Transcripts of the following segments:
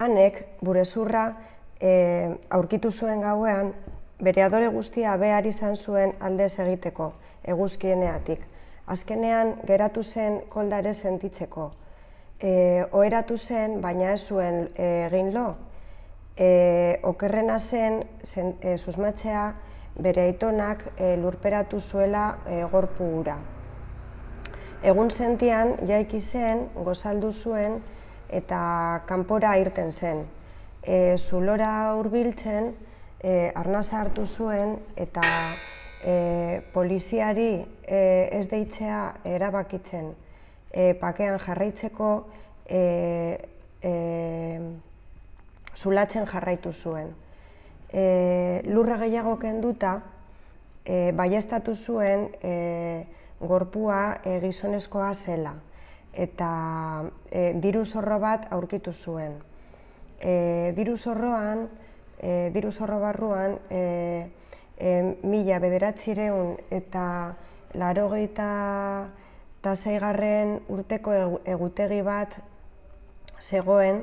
Hanek, bure zurra, e, aurkitu zuen gauean, bere adore guztia behar izan zuen aldez egiteko, eguzkieneatik. Azkenean, geratu zen koldare sentitzeko. E, oheratu zen, baina ez zuen e, egin lo. E, okerrena zen, zen e, susmatzea, bere aitonak e, lurperatu zuela e, gorpu ura. Egun sentian, jaiki zen, gozaldu zuen, eta kanpora irten zen. E, zulora hurbiltzen, e, arnaza hartu zuen, eta e, poliziari e, ez deitzea erabakitzen. E, pakean jarraitzeko, e, e, zulatzen jarraitu zuen. E, lurra gehiago kenduta, e, baiestatu zuen e, gorpua e, gizonezkoa zela eta e, diru zorro bat aurkitu zuen. E, diru zorroan, e, diru zorro barruan, e, e, mila bederatzireun eta laro eta zeigarren urteko egutegi bat zegoen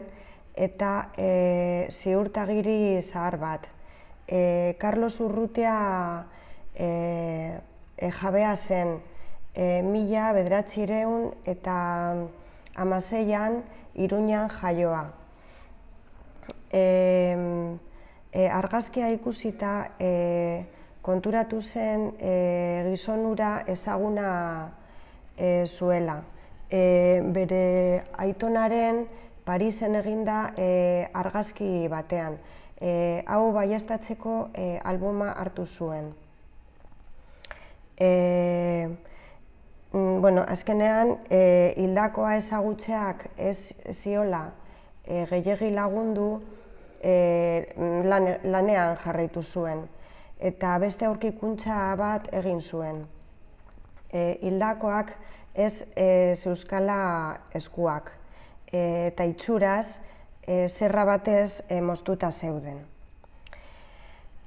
eta e, ziurtagiri zahar bat. E, Carlos Urrutia e, e, jabea zen e, mila bederatzireun eta amaseian iruñan jaioa. E, e, argazkia ikusita e, konturatu zen e, gizonura ezaguna e, zuela. E, bere aitonaren Parisen eginda e, argazki batean e, hau baiestatzeko e, albuma hartu zuen. E, bueno, azkenean, e, hildakoa ezagutzeak ez ziola e, gehiagi lagundu e, lanean jarraitu zuen eta beste aurkikuntza bat egin zuen. E, hildakoak ez e, zeuskala eskuak e, eta itxuraz, e, zerra batez e, moztuta zeuden.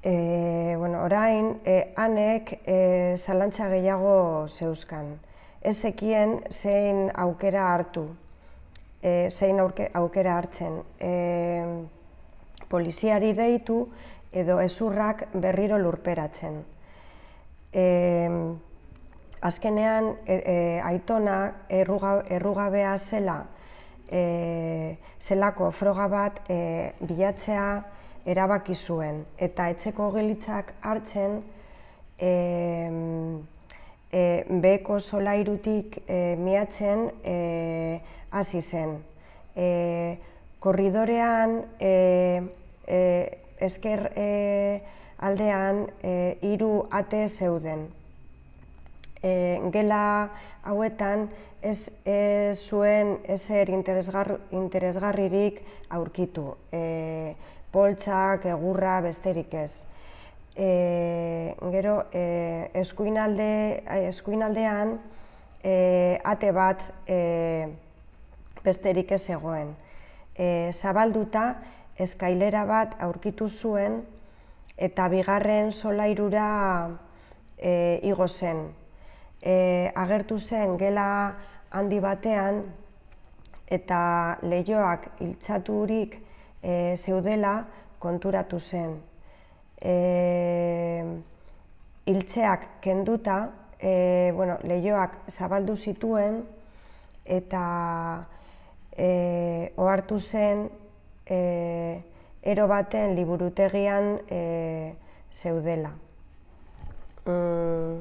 E, bueno, orain, e, anek e, zalantza gehiago zeuzkan. Ez zekien zein aukera hartu, e, zein aukera hartzen. E, poliziari deitu edo ezurrak berriro lurperatzen. E, azkenean, e, e, aitona erruga, errugabea zela, e, zelako froga bat e, bilatzea erabaki zuen eta etxeko gelitzak hartzen e, e, beko solairutik e, miatzen e, hasi zen. E, korridorean e, e, esker e, aldean e, hiru ate zeuden. E, gela hauetan ez, ez zuen ezer interesgarririk aurkitu. E, poltsak, egurra, besterik ez. E, gero, e, eskuinalde, eskuinaldean e, ate bat e, besterik ez egoen. E, zabalduta, eskailera bat aurkitu zuen eta bigarren solairura e, igo zen e, agertu zen gela handi batean eta lehioak iltzaturik e, zeudela konturatu zen. E, iltzeak kenduta, e, bueno, lehioak zabaldu zituen eta e, ohartu zen e, ero baten liburutegian e, zeudela. Mm,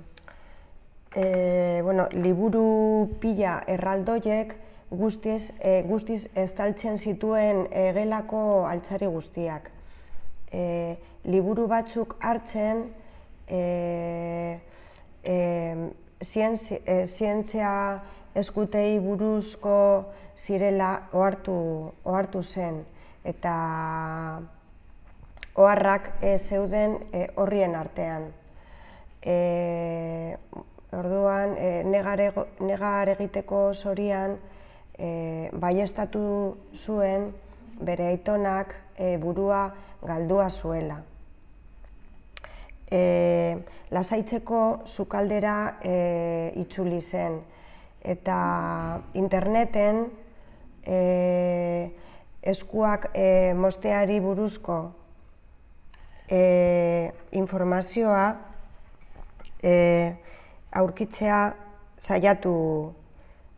e, bueno, liburu pila erraldoiek guztiz, e, guztiz estaltzen zituen egelako altzari guztiak. E, liburu batzuk hartzen, e, e, zientzia eskutei buruzko zirela ohartu, ohartu zen eta oharrak e, zeuden e, horrien artean. E, Orduan, e, negar, egiteko sorian e, baiestatu zuen bere aitonak e, burua galdua zuela. E, lasaitzeko sukaldera e, itzuli zen eta interneten e, eskuak e, mosteari buruzko e, informazioa e, aurkitzea saiatu,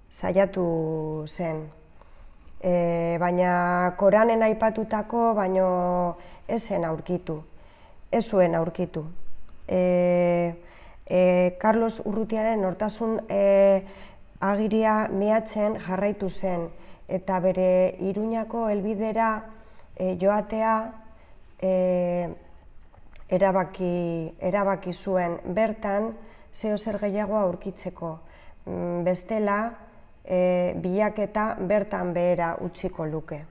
saiatu zen. E, baina koranen aipatutako, baino ez zen aurkitu, ez zuen aurkitu. E, e, Carlos Urrutiaren nortasun e, agiria miatzen jarraitu zen, eta bere iruñako helbidera e, joatea e, erabaki, erabaki zuen bertan zeo zer gehiago aurkitzeko. Mm, bestela, e, bilaketa bertan behera utziko luke.